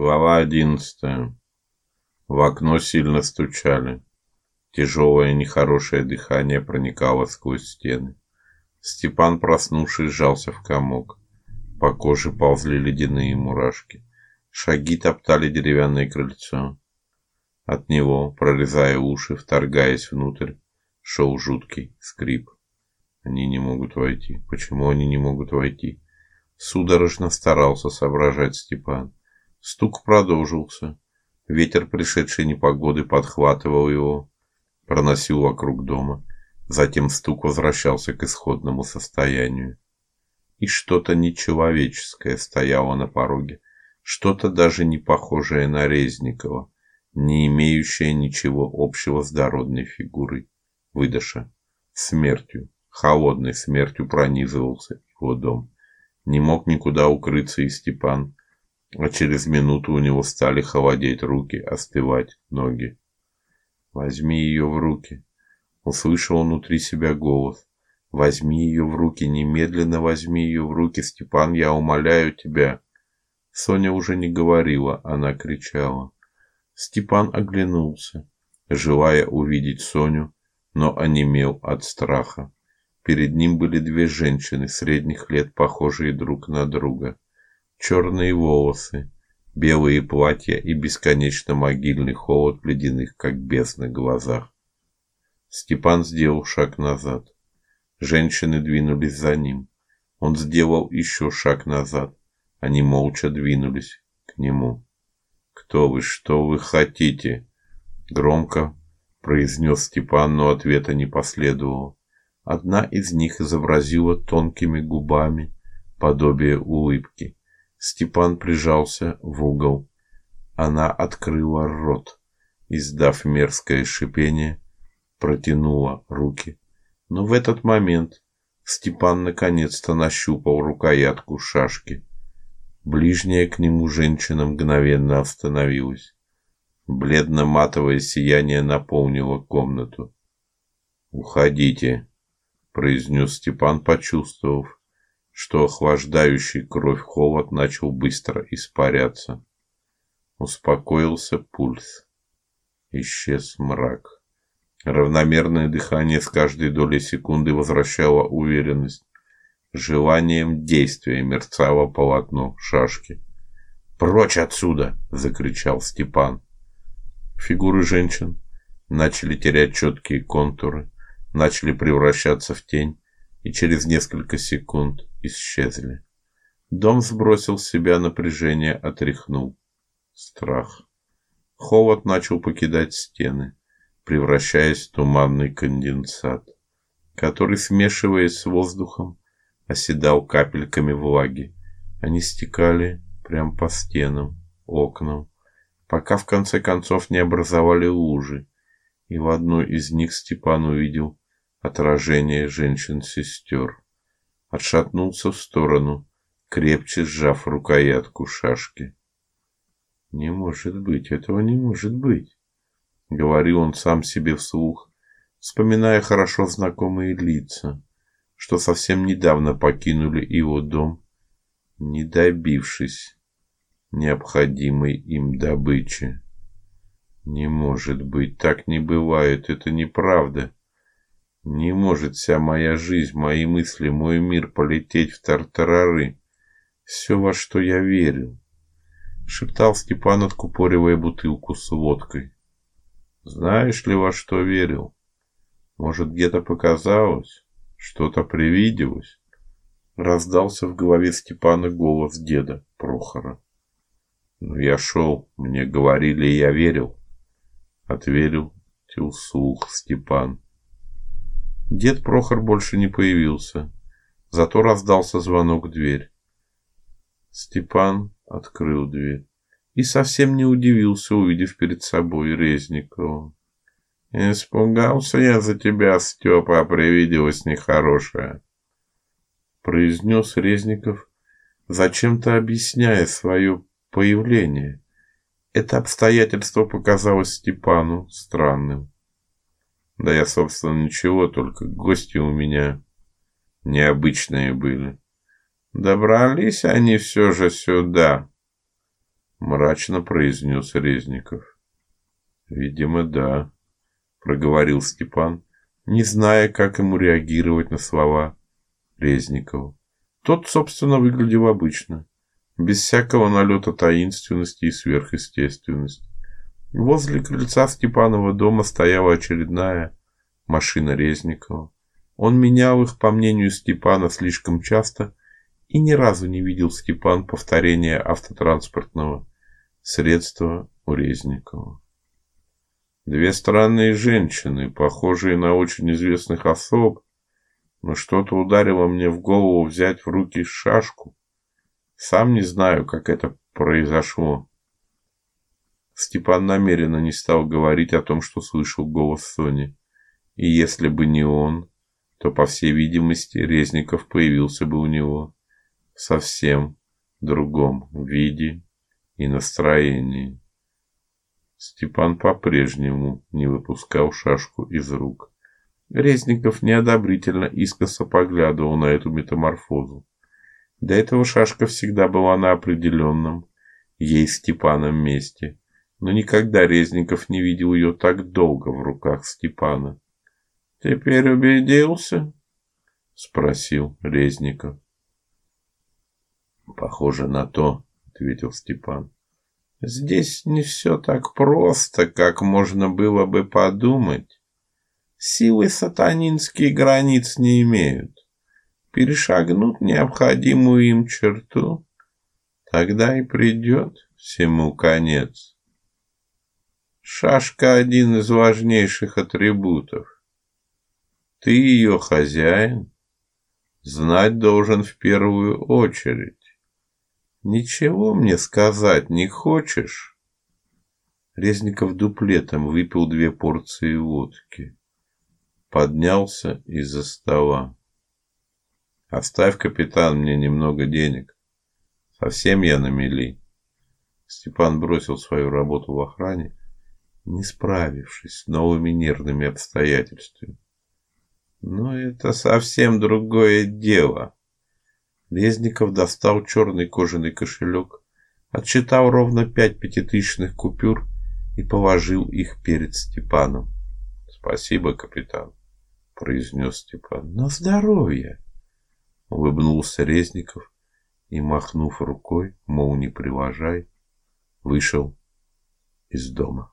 Глава одиннадцатая. В окно сильно стучали. Тяжелое нехорошее дыхание проникало сквозь стены. Степан, проснувшись, сжался в комок. По коже ползли ледяные мурашки. Шаги топтали деревянное крыльцо. От него, прорезая уши, вторгаясь внутрь, шел жуткий скрип. Они не могут войти. Почему они не могут войти? Судорожно старался соображать Степан. Стук продолжился. Ветер пришедшей непогоды подхватывал его, проносил вокруг дома. Затем стук возвращался к исходному состоянию. И что-то нечеловеческое стояло на пороге, что-то даже не похожее на Резникова, не имеющее ничего общего с дородной фигурой выдаша, смертью, холодной смертью пронизывался его дом. Не мог никуда укрыться и Степан, а через минуту у него стали холодеть руки, остывать ноги. Возьми ее в руки, услышал внутри себя голос. Возьми ее в руки, немедленно возьми ее в руки, Степан, я умоляю тебя. Соня уже не говорила, она кричала. Степан оглянулся, желая увидеть Соню, но онемел от страха. Перед ним были две женщины средних лет, похожие друг на друга черные волосы, белые платья и бесконечно могильный холод в ледяных, как бездны, глазах. Степан сделал шаг назад. Женщины двинулись за ним. Он сделал еще шаг назад. Они молча двинулись к нему. Кто вы, что вы хотите? громко произнес Степан, но ответа не последовало. Одна из них изобразила тонкими губами подобие улыбки. Степан прижался в угол. Она открыла рот, издав мерзкое шипение, протянула руки. Но в этот момент Степан наконец-то нащупал рукоятку шашки. Ближняя к нему женщина мгновенно остановилась. Бледно-матовое сияние наполнило комнату. "Уходите", произнес Степан, почувствовав, что охлаждающий кровь холод начал быстро испаряться. Успокоился пульс. Исчез мрак. Равномерное дыхание с каждой долей секунды возвращало уверенность. Желанием действия мерцало полотно шашки. "Прочь отсюда!" закричал Степан. Фигуры женщин начали терять четкие контуры, начали превращаться в тень и через несколько секунд исчезли. Дом сбросил с себя напряжение, отряхнул страх. Холод начал покидать стены, превращаясь в туманный конденсат, который, смешиваясь с воздухом, оседал капельками влаги. Они стекали прямо по стенам, окнам, пока в конце концов не образовали лужи, и в одной из них Степан увидел отражение женщин-сестер отшатнулся в сторону, крепче сжав рукоятку шашки. Не может быть, этого не может быть, говорил он сам себе вслух, вспоминая хорошо знакомые лица, что совсем недавно покинули его дом, не добившись необходимой им добычи. Не может быть, так не бывает, это неправда. Не может вся моя жизнь, мои мысли, мой мир полететь в тартарары. Все, во что я верил, шептал Степан, откупоривая бутылку с водкой. Знаешь ли, во что верил? Может, где-то показалось, что-то привиделось? Раздался в голове Степана голос деда Прохора. Ну я шел, мне говорили, я верил. Отверил вслух Степан. Дед Прохор больше не появился. Зато раздался звонок в дверь. Степан открыл дверь и совсем не удивился, увидев перед собой Резникова. Испугался я за тебя, Степа, привиделось нехорошее, произнес Резников, зачем-то объясняя свое появление. Это обстоятельство показалось Степану странным. Да я, собственно, ничего, только гости у меня необычные были. Добрались они все же сюда. мрачно произнес Резников. Видимо, да, проговорил Степан, не зная, как ему реагировать на слова Резникова. Тот, собственно, выглядел обычно, без всякого налета таинственности и сверхъестественности. Возле крыльца Степанова дома стояла очередная машина Резникова. Он менял их, по мнению Степана, слишком часто, и ни разу не видел Степан повторения автотранспортного средства у Резникова. Две странные женщины, похожие на очень известных особ, но что-то ударило мне в голову взять в руки шашку. Сам не знаю, как это произошло. Степан намеренно не стал говорить о том, что слышал голос Сони. И если бы не он, то по всей видимости Резников появился бы у него в совсем другом виде и настроении. Степан по-прежнему не выпускал шашку из рук. Резников неодобрительно искоса поглядывал на эту метаморфозу. До этого шашка всегда была на определенном ей Степаном месте, но никогда Резников не видел ее так долго в руках Степана. Теперь убедился? спросил Резников. Похоже на то, ответил Степан. Здесь не все так просто, как можно было бы подумать. Силы сатанинские границ не имеют. Перешагнут необходимую им черту, тогда и придет всему конец. Шашка один из важнейших атрибутов. Ты ее хозяин, знать должен в первую очередь. Ничего мне сказать не хочешь? Резников дуплетом выпил две порции водки. Поднялся из-за стола. Оставь, капитан, мне немного денег. Совсем я на мели. Степан бросил свою работу в охране, не справившись с новыми нервными обстоятельствами. Но это совсем другое дело. Резников достал черный кожаный кошелек, отсчитал ровно пять пятитысячных купюр и положил их перед Степаном. "Спасибо, капитан", произнес Степан. "На здоровье", улыбнулся Резников и махнув рукой, мол, не привожай, вышел из дома.